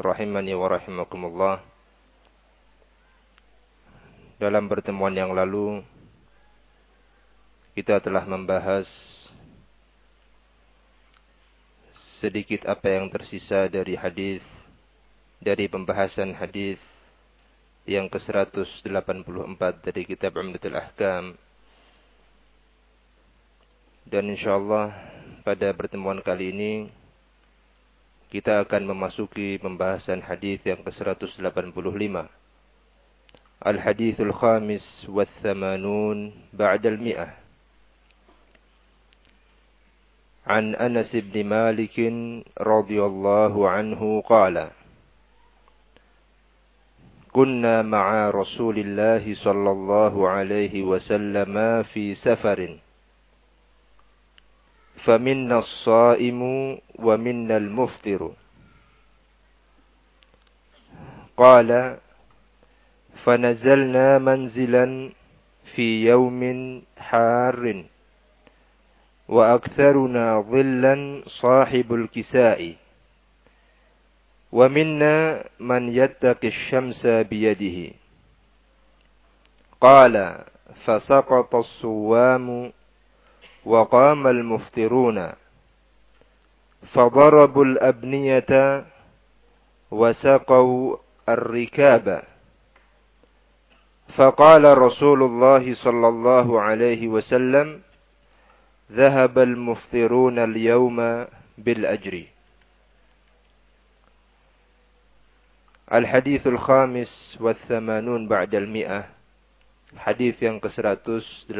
rahimani wa rahimakumullah. Dalam pertemuan yang lalu kita telah membahas sedikit apa yang tersisa dari hadis dari pembahasan hadis yang ke-184 dari kitab Umdatul Ahkam. Dan insyaallah pada pertemuan kali ini kita akan memasuki pembahasan hadis yang ke-185. Al-hadithul khamis wa thamanun ba'da al-mi'ah. عن أنس بن مالك رضي الله عنه قال كنا مع رسول الله صلى الله عليه وسلم في سفر فمنا الصائم ومنا المفطر. قال فنزلنا منزلا في يوم حار وأكثرنا ظلا صاحب الكساء. ومنا من يتقي الشمس بيده. قال فسقط الصوام وقام المفطرون فضربوا الأبنية وسقوا الركاب. فقال رسول الله صلى الله عليه وسلم ذهب المفطرون اليوم بالأجر. الحديث الخامس والثمانون بعد المئة حديث yang ke-185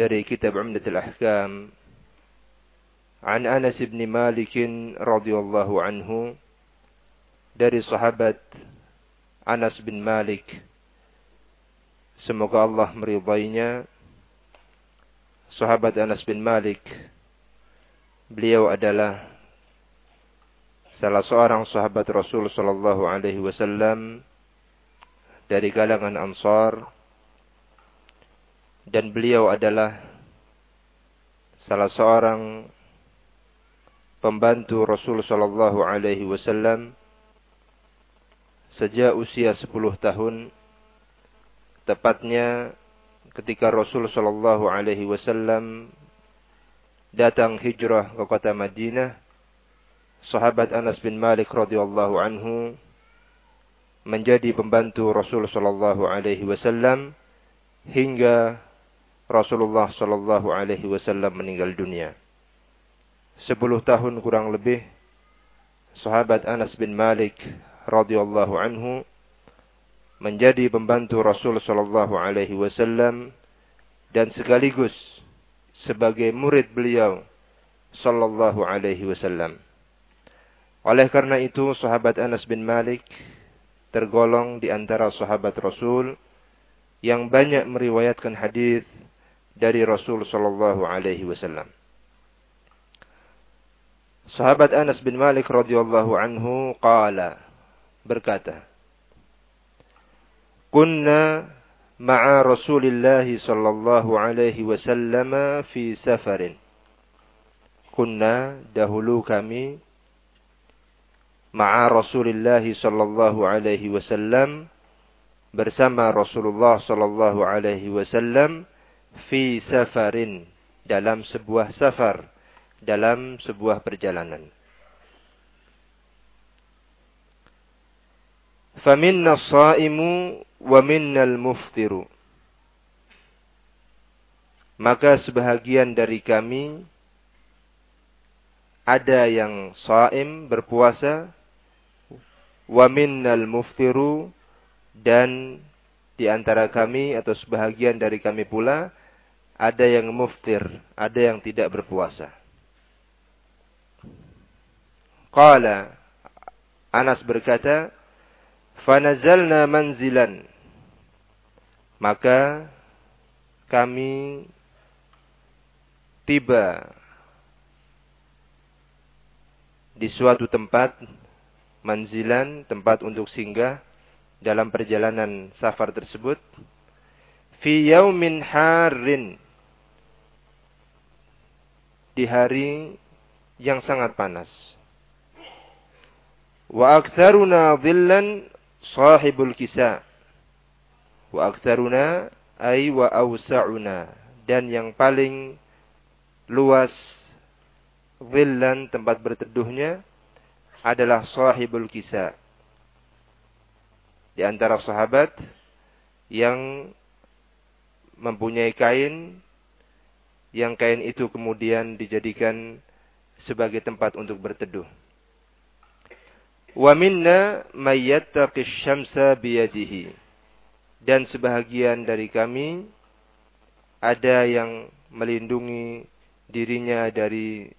dari kitab Umdatul Ahkam. An Anas bin Malik radhiyallahu anhu dari sahabat Anas bin Malik. Semoga Allah meridainya. Sahabat Anas bin Malik beliau adalah salah seorang sahabat Rasul sallallahu alaihi wasallam dari kalangan Ansar dan beliau adalah salah seorang pembantu Rasul sallallahu alaihi wasallam sejak usia 10 tahun tepatnya ketika Rasul sallallahu alaihi wasallam datang hijrah ke kota Madinah sahabat Anas bin Malik radhiyallahu anhu menjadi pembantu Rasul sallallahu alaihi wasallam hingga Rasulullah Shallallahu Alaihi Wasallam meninggal dunia. Sepuluh tahun kurang lebih, sahabat Anas bin Malik radhiyallahu anhu menjadi pembantu Rasul Shallallahu Alaihi Wasallam dan sekaligus sebagai murid beliau Shallallahu Alaihi Wasallam. Oleh karena itu, sahabat Anas bin Malik tergolong di antara sahabat Rasul yang banyak meriwayatkan hadis dari Rasul sallallahu alaihi wasallam. Sahabat Anas bin Malik radhiyallahu anhu qala berkata Kunna ma'a Rasulillah sallallahu alaihi wasallam fi safarin. Kunna dahulu kami ma'a Rasulillah sallallahu alaihi wasallam bersama Rasulullah sallallahu alaihi wasallam fi safarin dalam sebuah safar dalam sebuah perjalanan. Faminna saimu wa minnal muftiru. Maka sebahagian dari kami ada yang saim berpuasa wa minnal muftiru dan di antara kami atau sebahagian dari kami pula ada yang muftir, ada yang tidak berpuasa. Qala Anas berkata, "Fanazalna manzilan." Maka kami tiba di suatu tempat manzilan, tempat untuk singgah dalam perjalanan safar tersebut fi yaumin harin di hari yang sangat panas. Wa aktsaruna dhillan sahibul kisa. Wa aktsaruna ay wa awsa'una dan yang paling luas dhillan tempat berteduhnya adalah sahibul kisa. Di antara sahabat yang mempunyai kain yang kain itu kemudian dijadikan sebagai tempat untuk berteduh. Wa minna mayyattaqi syamsa biyadihi. Dan sebahagian dari kami ada yang melindungi dirinya dari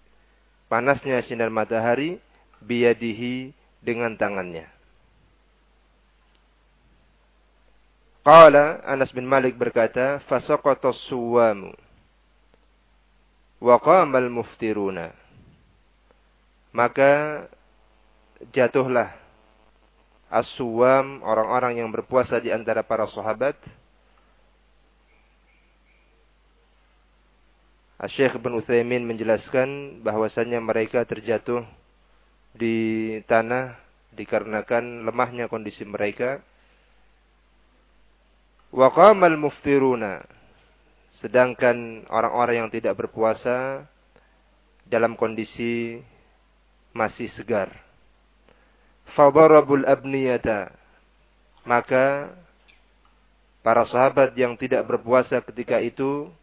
panasnya sinar matahari biyadihi dengan tangannya. Qala Anas bin Malik berkata, "Fasaqata suwamu wa qamal muftiruna." Maka jatuhlah as-suwam orang-orang yang berpuasa di antara para sahabat. Syekh bin Utsaimin menjelaskan bahwasanya mereka terjatuh di tanah dikarenakan lemahnya kondisi mereka Wa qamal muftiruna. Sedangkan orang-orang yang tidak berpuasa dalam kondisi masih segar. Fadarabul abniyata. Maka para sahabat yang tidak berpuasa ketika itu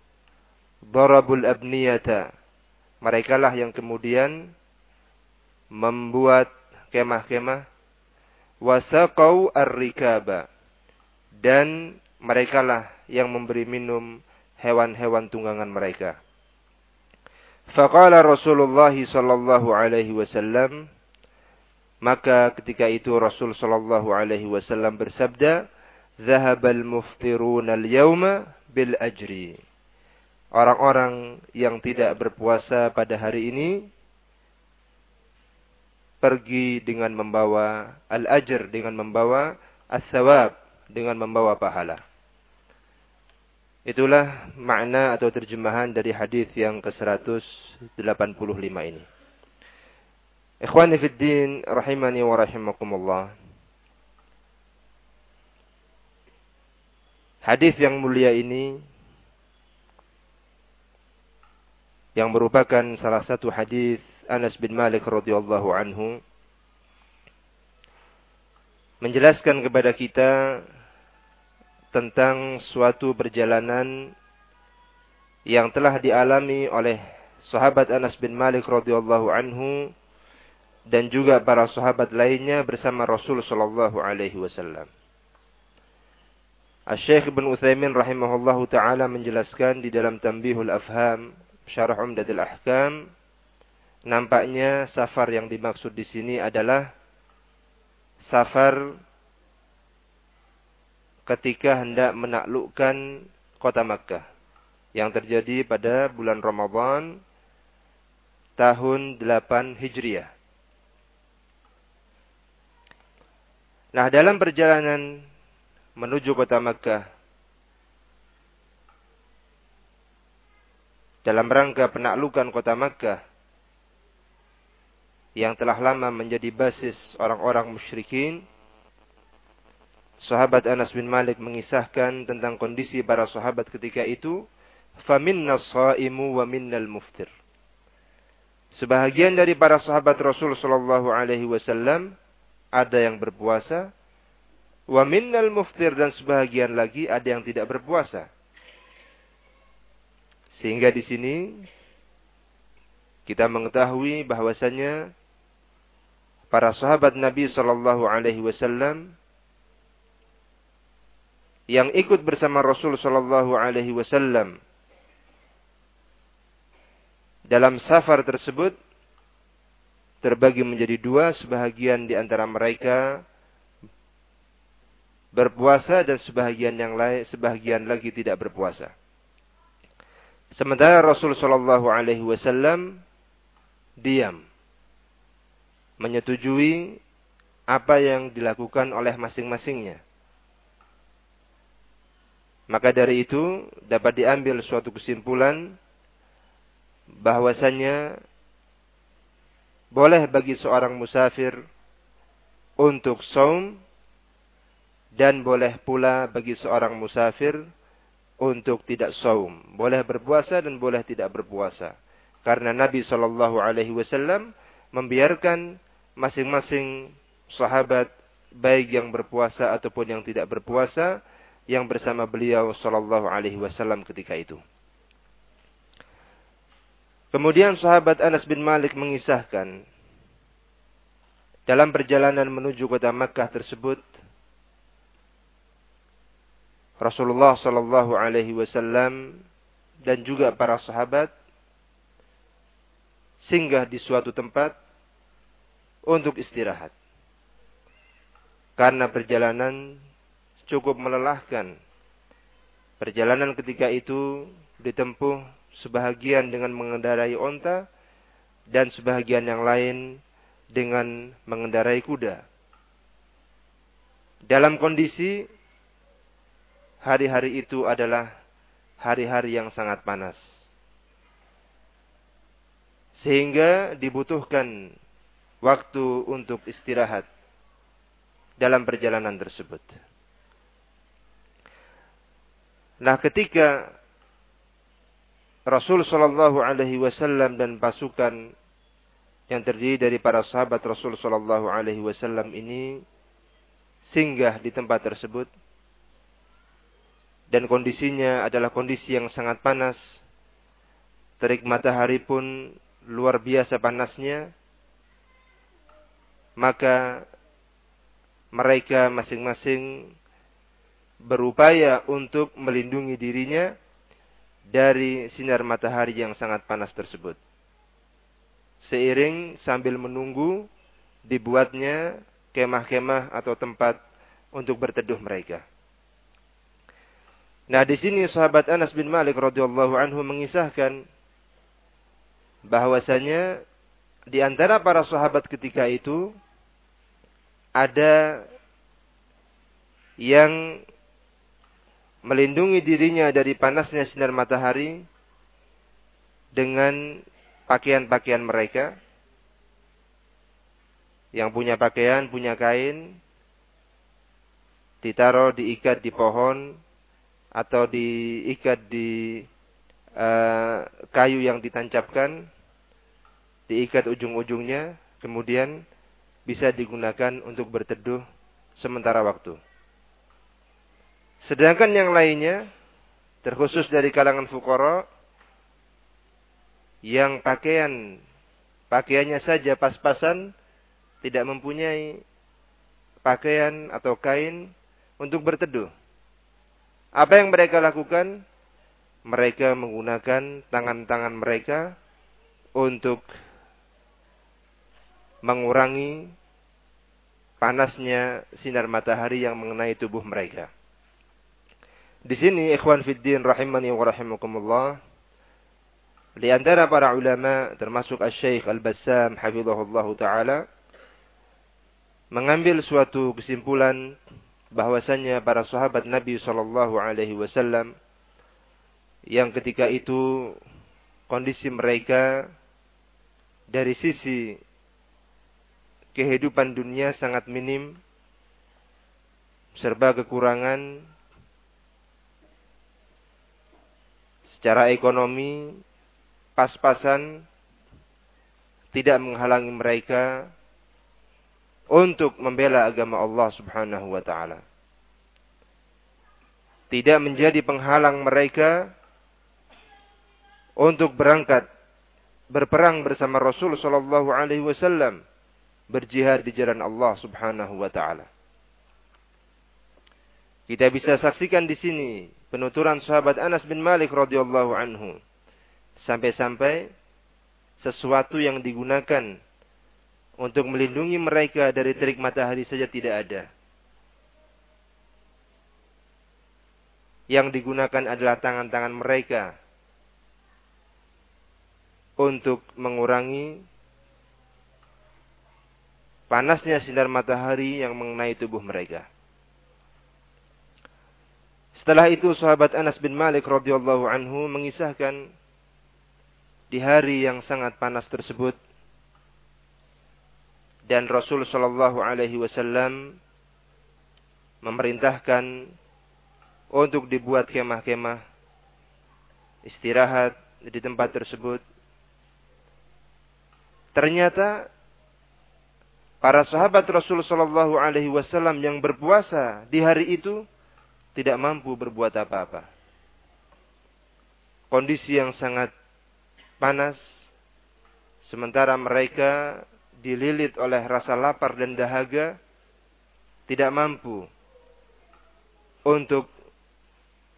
darabul abniyata. Mereka lah yang kemudian membuat kemah-kemah wasaqau ar-rikaba dan mereka lah yang memberi minum hewan-hewan tunggangan mereka. Faqala Rasulullah sallallahu alaihi wasallam maka ketika itu Rasul sallallahu alaihi wasallam bersabda, "Dhahabal muftiruna al-yawma bil ajri." Orang-orang yang tidak berpuasa pada hari ini pergi dengan membawa al-ajr dengan membawa as-sawab dengan membawa pahala. Itulah makna atau terjemahan dari hadis yang ke-185 ini. Ikhwani fid din rahimani wa rahimakumullah. Hadis yang mulia ini yang merupakan salah satu hadis Anas bin Malik radhiyallahu anhu menjelaskan kepada kita tentang suatu perjalanan yang telah dialami oleh sahabat Anas bin Malik radhiyallahu anhu dan juga para sahabat lainnya bersama Rasul sallallahu alaihi wasallam. Asy-Syaikh Ibn Utsaimin rahimahullahu taala menjelaskan di dalam Tanbihul Afham Syarah Umdatul Ahkam nampaknya safar yang dimaksud di sini adalah safar ketika hendak menaklukkan kota Makkah yang terjadi pada bulan Ramadan tahun 8 Hijriah. Nah, dalam perjalanan menuju kota Makkah dalam rangka penaklukan kota Makkah yang telah lama menjadi basis orang-orang musyrikin sahabat Anas bin Malik mengisahkan tentang kondisi para sahabat ketika itu, faminna shaimu wa minnal muftir. Sebahagian dari para sahabat Rasul sallallahu alaihi wasallam ada yang berpuasa, wa minnal muftir dan sebahagian lagi ada yang tidak berpuasa. Sehingga di sini kita mengetahui bahwasanya para sahabat Nabi sallallahu alaihi wasallam yang ikut bersama Rasul Shallallahu Alaihi Wasallam dalam safar tersebut terbagi menjadi dua, sebahagian di antara mereka berpuasa dan sebahagian yang lain sebahagian lagi tidak berpuasa. Sementara Rasul Shallallahu Alaihi Wasallam diam, menyetujui apa yang dilakukan oleh masing-masingnya. Maka dari itu dapat diambil suatu kesimpulan bahwasanya boleh bagi seorang musafir untuk saum dan boleh pula bagi seorang musafir untuk tidak saum. Boleh berpuasa dan boleh tidak berpuasa. Karena Nabi Shallallahu Alaihi Wasallam membiarkan masing-masing sahabat baik yang berpuasa ataupun yang tidak berpuasa yang bersama beliau sallallahu alaihi wasallam ketika itu. Kemudian sahabat Anas bin Malik mengisahkan dalam perjalanan menuju kota Makkah tersebut Rasulullah sallallahu alaihi wasallam dan juga para sahabat singgah di suatu tempat untuk istirahat. Karena perjalanan cukup melelahkan. Perjalanan ketika itu ditempuh sebahagian dengan mengendarai onta dan sebahagian yang lain dengan mengendarai kuda. Dalam kondisi hari-hari itu adalah hari-hari yang sangat panas. Sehingga dibutuhkan waktu untuk istirahat dalam perjalanan tersebut. Nah, ketika Rasul Shallallahu Alaihi Wasallam dan pasukan yang terdiri dari para sahabat Rasul Shallallahu Alaihi Wasallam ini singgah di tempat tersebut dan kondisinya adalah kondisi yang sangat panas. Terik matahari pun luar biasa panasnya. Maka mereka masing-masing berupaya untuk melindungi dirinya dari sinar matahari yang sangat panas tersebut. Seiring sambil menunggu dibuatnya kemah-kemah atau tempat untuk berteduh mereka. Nah, di sini sahabat Anas bin Malik radhiyallahu anhu mengisahkan bahwasanya di antara para sahabat ketika itu ada yang melindungi dirinya dari panasnya sinar matahari dengan pakaian-pakaian mereka. Yang punya pakaian, punya kain, ditaruh, diikat di pohon, atau diikat di uh, kayu yang ditancapkan, diikat ujung-ujungnya, kemudian bisa digunakan untuk berteduh sementara waktu. Sedangkan yang lainnya, terkhusus dari kalangan fukara, yang pakaian, pakaiannya saja pas-pasan, tidak mempunyai pakaian atau kain untuk berteduh. Apa yang mereka lakukan? Mereka menggunakan tangan-tangan mereka untuk mengurangi panasnya sinar matahari yang mengenai tubuh mereka. Di sini ikhwan fiddin rahimani wa rahimakumullah di antara para ulama termasuk Asy-Syaikh Al-Bassam hafizahullah taala mengambil suatu kesimpulan bahwasanya para sahabat Nabi sallallahu alaihi wasallam yang ketika itu kondisi mereka dari sisi kehidupan dunia sangat minim serba kekurangan secara ekonomi pas-pasan tidak menghalangi mereka untuk membela agama Allah Subhanahu wa taala. Tidak menjadi penghalang mereka untuk berangkat berperang bersama Rasul sallallahu alaihi wasallam berjihad di jalan Allah Subhanahu wa taala. Kita bisa saksikan di sini penuturan sahabat Anas bin Malik radhiyallahu anhu. Sampai-sampai sesuatu yang digunakan untuk melindungi mereka dari terik matahari saja tidak ada. Yang digunakan adalah tangan-tangan mereka untuk mengurangi panasnya sinar matahari yang mengenai tubuh mereka. Setelah itu sahabat Anas bin Malik radhiyallahu anhu mengisahkan di hari yang sangat panas tersebut dan Rasul sallallahu alaihi wasallam memerintahkan untuk dibuat kemah-kemah istirahat di tempat tersebut. Ternyata para sahabat Rasul sallallahu alaihi wasallam yang berpuasa di hari itu tidak mampu berbuat apa-apa. Kondisi yang sangat panas, sementara mereka dililit oleh rasa lapar dan dahaga, tidak mampu untuk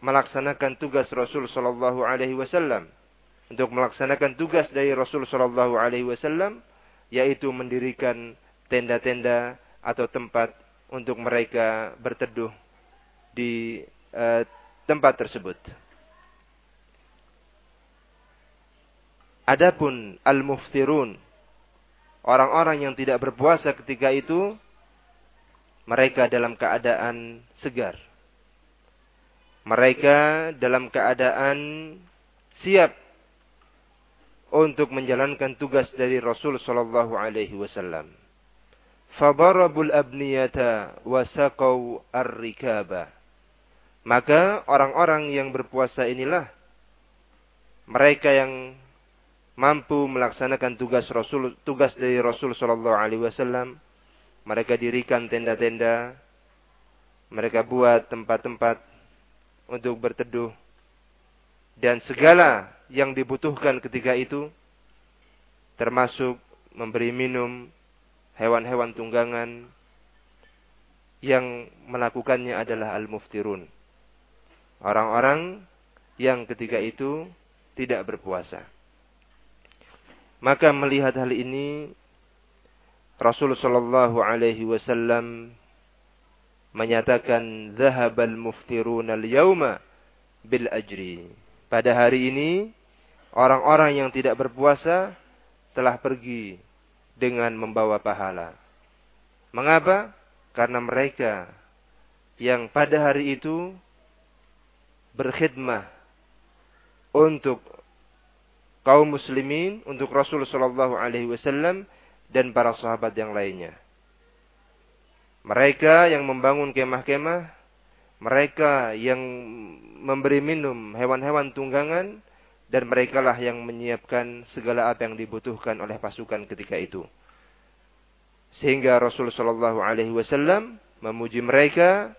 melaksanakan tugas Rasul Shallallahu Alaihi Wasallam, untuk melaksanakan tugas dari Rasul Shallallahu Alaihi Wasallam, yaitu mendirikan tenda-tenda atau tempat untuk mereka berteduh di uh, tempat tersebut. Adapun al-muftirun, orang-orang yang tidak berpuasa ketika itu, mereka dalam keadaan segar. Mereka dalam keadaan siap untuk menjalankan tugas dari Rasul sallallahu alaihi wasallam. Fadarabul abniyata wasaqau ar-rikaba. Maka orang-orang yang berpuasa inilah mereka yang mampu melaksanakan tugas Rasul tugas dari Rasul sallallahu alaihi wasallam. Mereka dirikan tenda-tenda, mereka buat tempat-tempat untuk berteduh. Dan segala yang dibutuhkan ketika itu termasuk memberi minum hewan-hewan tunggangan yang melakukannya adalah al-muftirun orang-orang yang ketika itu tidak berpuasa. Maka melihat hal ini Rasulullah Shallallahu Alaihi Wasallam menyatakan zahabal muftirun al yauma bil ajri. Pada hari ini orang-orang yang tidak berpuasa telah pergi dengan membawa pahala. Mengapa? Karena mereka yang pada hari itu berkhidmah untuk kaum muslimin, untuk Rasul sallallahu alaihi wasallam dan para sahabat yang lainnya. Mereka yang membangun kemah-kemah, mereka yang memberi minum hewan-hewan tunggangan dan merekalah yang menyiapkan segala apa yang dibutuhkan oleh pasukan ketika itu. Sehingga Rasul sallallahu alaihi wasallam memuji mereka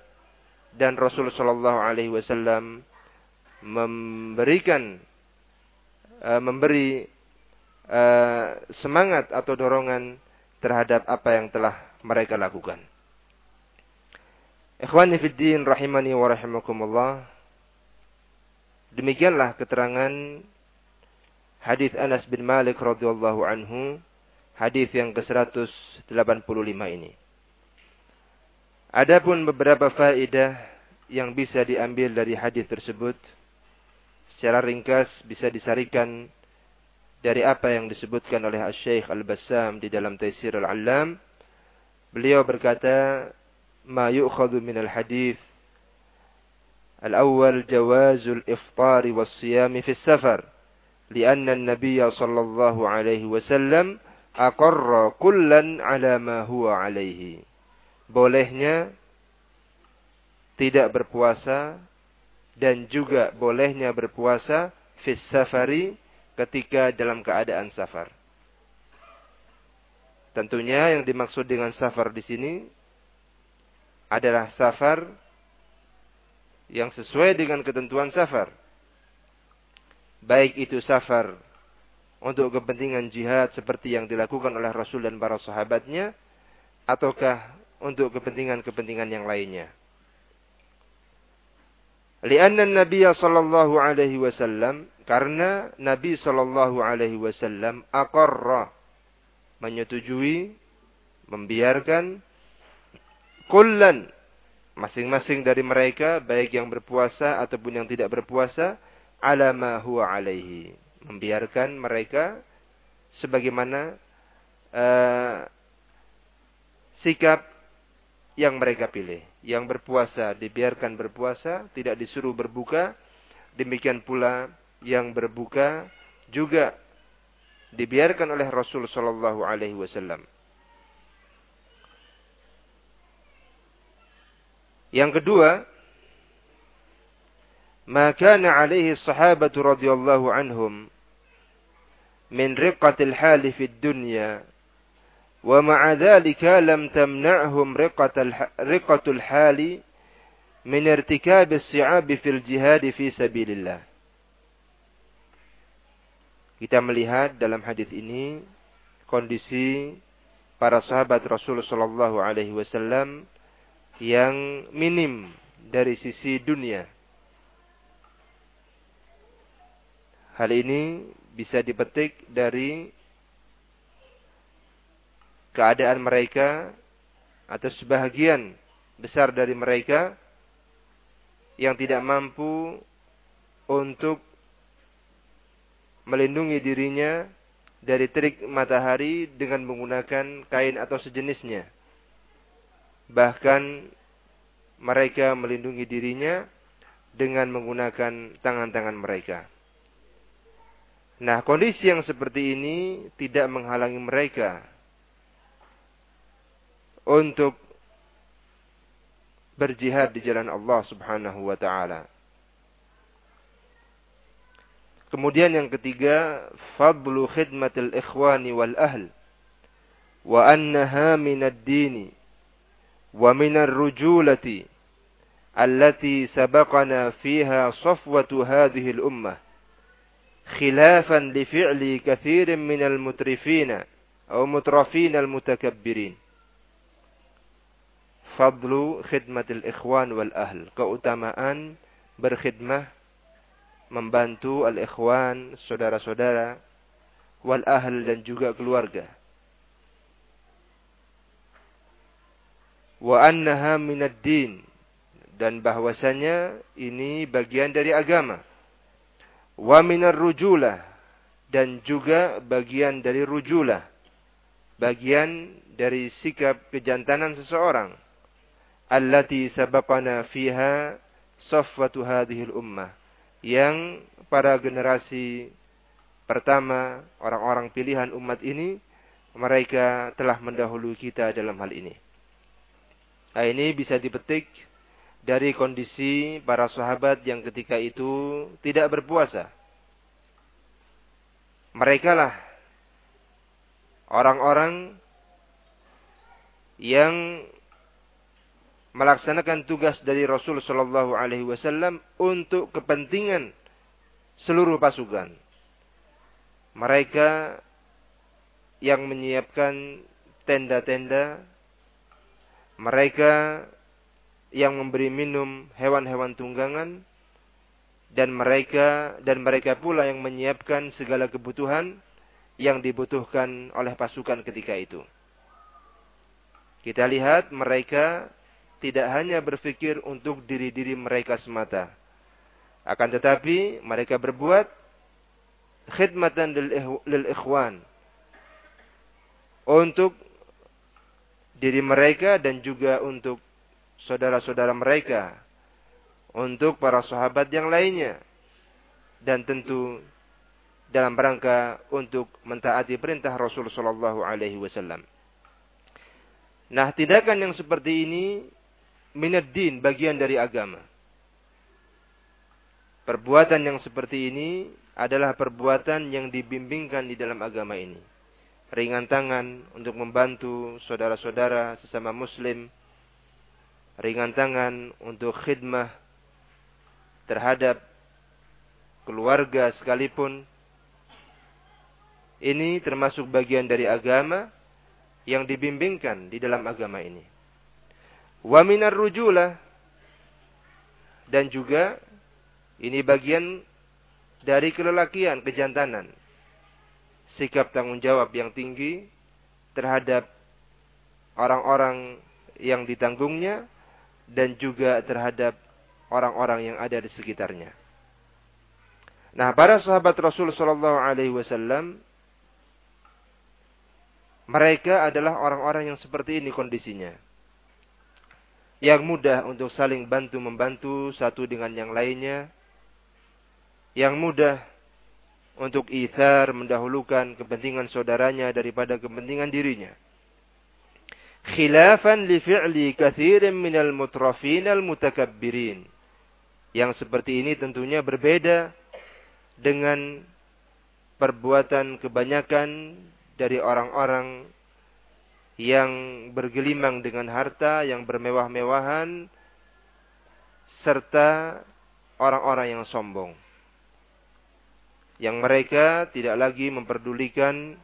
dan Rasul Shallallahu Alaihi Wasallam memberikan uh, memberi uh, semangat atau dorongan terhadap apa yang telah mereka lakukan. Ikhwani fiddin rahimani wa rahimakumullah. Demikianlah keterangan hadis Anas bin Malik radhiyallahu anhu, hadis yang ke-185 ini. Adapun beberapa faedah yang bisa diambil dari hadis tersebut secara ringkas bisa disarikan dari apa yang disebutkan oleh Syekh Al-Bassam di dalam Taisir Al-Allam. Beliau berkata, "Ma yu'khadhu min al-hadis الأول جواز الإفطار والصيام في السفر لأن النبي صلى الله عليه وسلم أقر كلا على ما هو عليه bolehnya tidak berpuasa dan juga bolehnya berpuasa fis safari ketika dalam keadaan safar. Tentunya yang dimaksud dengan safar di sini adalah safar yang sesuai dengan ketentuan safar. Baik itu safar untuk kepentingan jihad seperti yang dilakukan oleh Rasul dan para sahabatnya ataukah untuk kepentingan-kepentingan yang lainnya. Lianna Nabi sallallahu alaihi wasallam karena Nabi sallallahu alaihi wasallam aqarra menyetujui membiarkan kullan masing-masing dari mereka baik yang berpuasa ataupun yang tidak berpuasa ala ma huwa alaihi. Membiarkan mereka sebagaimana uh, sikap yang mereka pilih. Yang berpuasa dibiarkan berpuasa, tidak disuruh berbuka. Demikian pula yang berbuka juga dibiarkan oleh Rasul Shallallahu Alaihi Wasallam. Yang kedua, maka alaihi sahabatu radhiyallahu anhum min riqqatil hali fid dunya ومع ذلك لم تمنعهم رقة, رقة الحال من ارتكاب الصعاب في الجهاد في سبيل الله Kita melihat dalam hadis ini kondisi para sahabat Rasul Shallallahu Alaihi Wasallam yang minim dari sisi dunia. Hal ini bisa dipetik dari keadaan mereka atau sebahagian besar dari mereka yang tidak mampu untuk melindungi dirinya dari terik matahari dengan menggunakan kain atau sejenisnya bahkan mereka melindungi dirinya dengan menggunakan tangan-tangan mereka. Nah, kondisi yang seperti ini tidak menghalangi mereka untuk berjihad di jalan Allah Subhanahu wa taala. Kemudian yang ketiga, fadlu khidmatil ikhwani wal ahl wa annaha minad dini ومن الرجولة التي سبقنا فيها صفوة هذه الأمة خلافا لفعل كثير من المترفين أو مترفين fadlu khidmatil ikhwan wal ahl. Keutamaan berkhidmah membantu al ikhwan, saudara-saudara wal ahl dan juga keluarga. Wa annaha minad din dan bahwasanya ini bagian dari agama. Wa minar rujulah dan juga bagian dari rujulah. Bagian dari sikap kejantanan seseorang allati sabaqana fiha safwatu hadhil ummah yang para generasi pertama orang-orang pilihan umat ini mereka telah mendahului kita dalam hal ini Nah, ini bisa dipetik dari kondisi para sahabat yang ketika itu tidak berpuasa. Mereka lah orang-orang yang melaksanakan tugas dari Rasul Shallallahu Alaihi Wasallam untuk kepentingan seluruh pasukan. Mereka yang menyiapkan tenda-tenda mereka yang memberi minum hewan-hewan tunggangan dan mereka dan mereka pula yang menyiapkan segala kebutuhan yang dibutuhkan oleh pasukan ketika itu. Kita lihat mereka tidak hanya berpikir untuk diri-diri mereka semata. Akan tetapi mereka berbuat khidmatan lil ikhwan untuk diri mereka dan juga untuk saudara-saudara mereka, untuk para sahabat yang lainnya, dan tentu dalam rangka untuk mentaati perintah Rasul Shallallahu Alaihi Wasallam. Nah, tindakan yang seperti ini din bagian dari agama. Perbuatan yang seperti ini adalah perbuatan yang dibimbingkan di dalam agama ini ringan tangan untuk membantu saudara-saudara sesama muslim, ringan tangan untuk khidmah terhadap keluarga sekalipun. Ini termasuk bagian dari agama yang dibimbingkan di dalam agama ini. Wa minar rujulah dan juga ini bagian dari kelelakian, kejantanan sikap tanggung jawab yang tinggi terhadap orang-orang yang ditanggungnya dan juga terhadap orang-orang yang ada di sekitarnya. Nah, para sahabat Rasul Shallallahu Alaihi Wasallam mereka adalah orang-orang yang seperti ini kondisinya. Yang mudah untuk saling bantu-membantu satu dengan yang lainnya. Yang mudah untuk ithar mendahulukan kepentingan saudaranya daripada kepentingan dirinya. Khilafan li fi'li kathirin minal mutrafin al mutakabbirin. Yang seperti ini tentunya berbeda dengan perbuatan kebanyakan dari orang-orang yang bergelimang dengan harta, yang bermewah-mewahan, serta orang-orang yang sombong. Yang mereka tidak lagi memperdulikan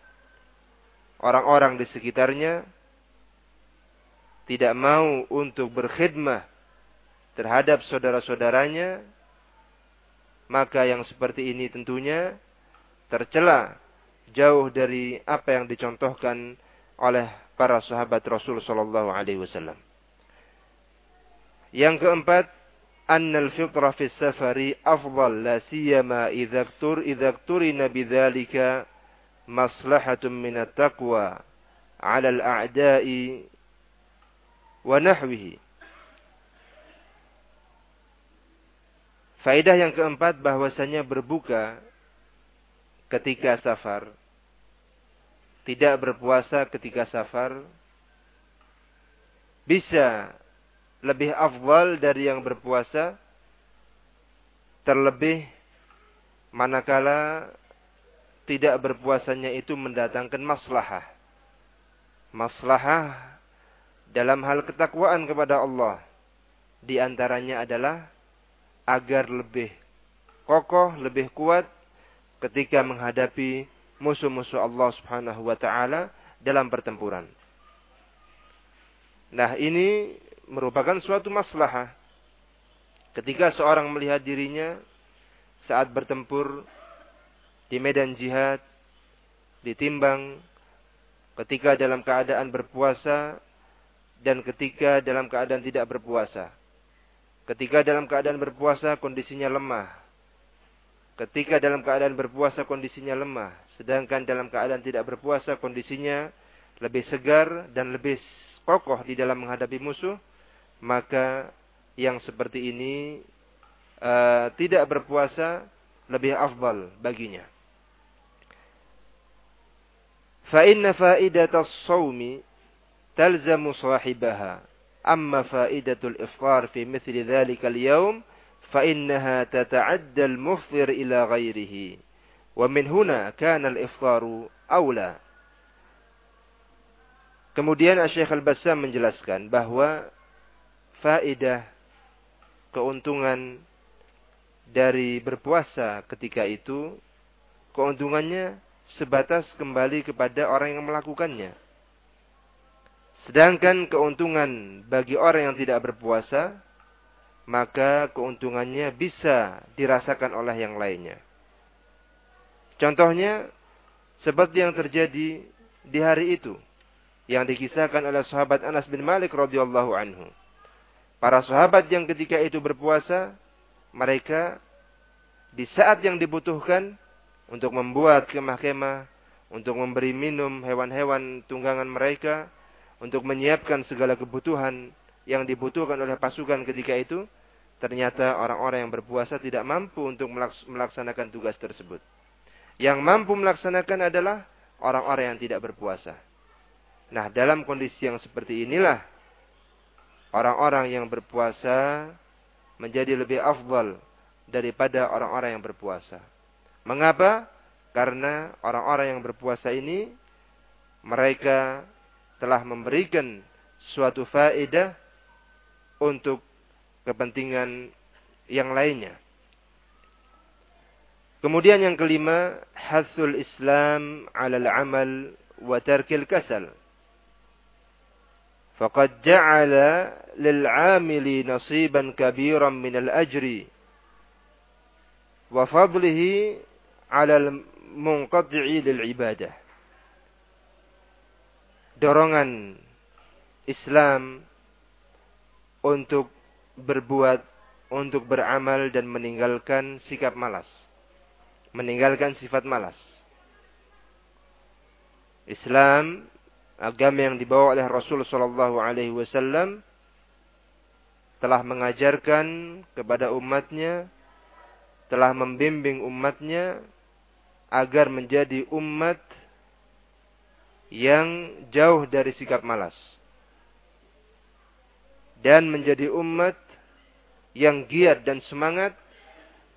orang-orang di sekitarnya, tidak mau untuk berkhidmah terhadap saudara-saudaranya, maka yang seperti ini tentunya tercela jauh dari apa yang dicontohkan oleh para sahabat Rasul sallallahu alaihi wasallam. Yang keempat, annal fitra fi safari afdal la siyama idza tur idza turina bidzalika maslahatun min at-taqwa 'ala al-a'da'i wa nahwihi. Faedah yang keempat bahwasanya berbuka ketika safar. Tidak berpuasa ketika safar. Bisa lebih afdal dari yang berpuasa. Terlebih manakala tidak berpuasanya itu mendatangkan maslahah. Maslahah dalam hal ketakwaan kepada Allah. Di antaranya adalah agar lebih kokoh, lebih kuat ketika menghadapi musuh-musuh Allah Subhanahu wa taala dalam pertempuran. Nah, ini merupakan suatu maslahah. Ketika seorang melihat dirinya saat bertempur di medan jihad, ditimbang ketika dalam keadaan berpuasa dan ketika dalam keadaan tidak berpuasa. Ketika dalam keadaan berpuasa kondisinya lemah. Ketika dalam keadaan berpuasa kondisinya lemah, sedangkan dalam keadaan tidak berpuasa kondisinya lebih segar dan lebih kokoh di dalam menghadapi musuh, maka yang seperti ini uh, tidak berpuasa lebih afdal baginya. فَإِنَّ فَائِدَةَ fa'idatas تَلْزَمُ صَاحِبَهَا sahibaha, فَائِدَةُ fa'idatul فِي مِثْلِ ذَلِكَ الْيَوْمِ فإنها تتعدى المفطر إلى غيره ومن هنا كان الإفطار أولى Kemudian Syekh Al-Bassam menjelaskan bahwa faidah keuntungan dari berpuasa ketika itu keuntungannya sebatas kembali kepada orang yang melakukannya. Sedangkan keuntungan bagi orang yang tidak berpuasa, maka keuntungannya bisa dirasakan oleh yang lainnya. Contohnya, seperti yang terjadi di hari itu, yang dikisahkan oleh sahabat Anas bin Malik radhiyallahu anhu. Para sahabat yang ketika itu berpuasa, mereka di saat yang dibutuhkan untuk membuat kemah-kemah, untuk memberi minum hewan-hewan tunggangan mereka, untuk menyiapkan segala kebutuhan yang dibutuhkan oleh pasukan ketika itu, ternyata orang-orang yang berpuasa tidak mampu untuk melaksanakan tugas tersebut. Yang mampu melaksanakan adalah orang-orang yang tidak berpuasa. Nah, dalam kondisi yang seperti inilah orang-orang yang berpuasa menjadi lebih afdal daripada orang-orang yang berpuasa. Mengapa? Karena orang-orang yang berpuasa ini mereka telah memberikan suatu faedah untuk kepentingan yang lainnya. Kemudian yang kelima, hathul Islam 'ala al-amal wa tarkil kasal. Faqad ja'ala lil-'amili nasiban kabiran min al-ajri wa fadlihi 'ala al-munqati'i lil-ibadah dorongan Islam untuk berbuat, untuk beramal dan meninggalkan sikap malas. Meninggalkan sifat malas. Islam agama yang dibawa oleh Rasul sallallahu alaihi wasallam telah mengajarkan kepada umatnya telah membimbing umatnya agar menjadi umat yang jauh dari sikap malas dan menjadi umat yang giat dan semangat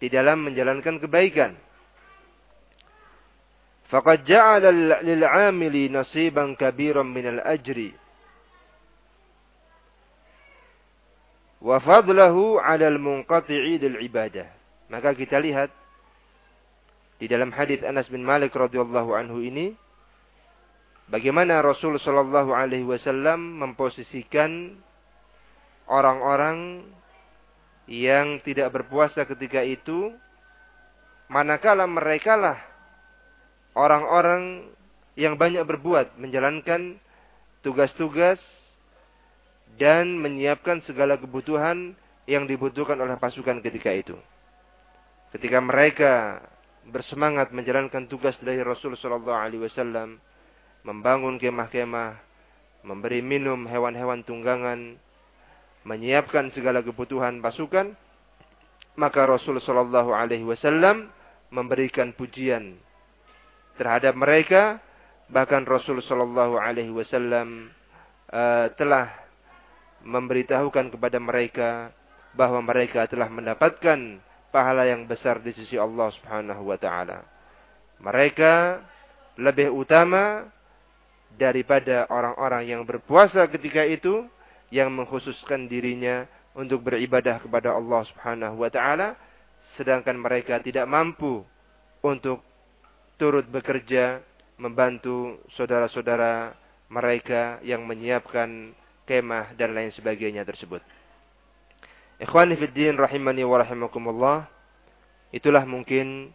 di dalam menjalankan kebaikan. Faqad ja'ala lil'amili nasiban kabiran minal ajri wa fadlahu 'ala al-munqati'i lil ibadah. Maka kita lihat di dalam hadis Anas bin Malik radhiyallahu anhu ini bagaimana Rasul sallallahu alaihi wasallam memposisikan orang-orang yang tidak berpuasa ketika itu manakala mereka lah orang-orang yang banyak berbuat menjalankan tugas-tugas dan menyiapkan segala kebutuhan yang dibutuhkan oleh pasukan ketika itu. Ketika mereka bersemangat menjalankan tugas dari Rasul Shallallahu Alaihi Wasallam, membangun kemah-kemah, memberi minum hewan-hewan tunggangan, menyiapkan segala kebutuhan pasukan, maka Rasul Shallallahu Alaihi Wasallam memberikan pujian terhadap mereka bahkan Rasul sallallahu alaihi wasallam uh, telah memberitahukan kepada mereka bahwa mereka telah mendapatkan pahala yang besar di sisi Allah Subhanahu wa taala. Mereka lebih utama daripada orang-orang yang berpuasa ketika itu yang mengkhususkan dirinya untuk beribadah kepada Allah Subhanahu wa taala sedangkan mereka tidak mampu untuk turut bekerja membantu saudara-saudara mereka yang menyiapkan kemah dan lain sebagainya tersebut. Ikhwani fiddin rahimani wa rahimakumullah. Itulah mungkin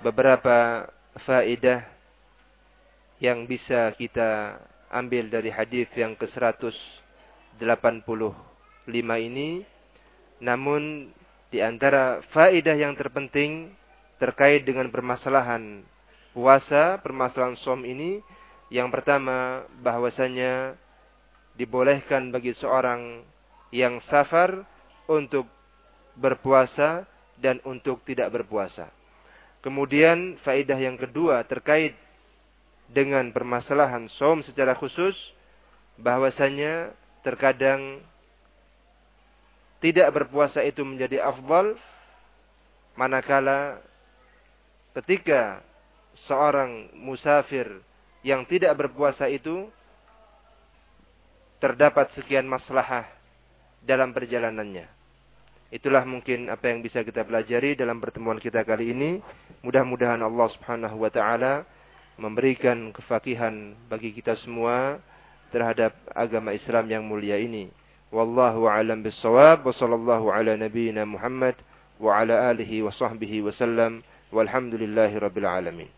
beberapa faedah yang bisa kita ambil dari hadis yang ke-185 ini. Namun di antara faedah yang terpenting terkait dengan permasalahan puasa, permasalahan som ini, yang pertama bahwasanya dibolehkan bagi seorang yang safar untuk berpuasa dan untuk tidak berpuasa. Kemudian faedah yang kedua terkait dengan permasalahan som secara khusus bahwasanya terkadang tidak berpuasa itu menjadi afdal manakala ketika seorang musafir yang tidak berpuasa itu terdapat sekian maslahah dalam perjalanannya. Itulah mungkin apa yang bisa kita pelajari dalam pertemuan kita kali ini. Mudah-mudahan Allah Subhanahu wa taala memberikan kefakihan bagi kita semua terhadap agama Islam yang mulia ini. Wallahu a'lam bissawab wa sallallahu ala nabiyyina Muhammad wa ala alihi wa sahbihi wa sallam. Walhamdulillahi Rabbil Alamin.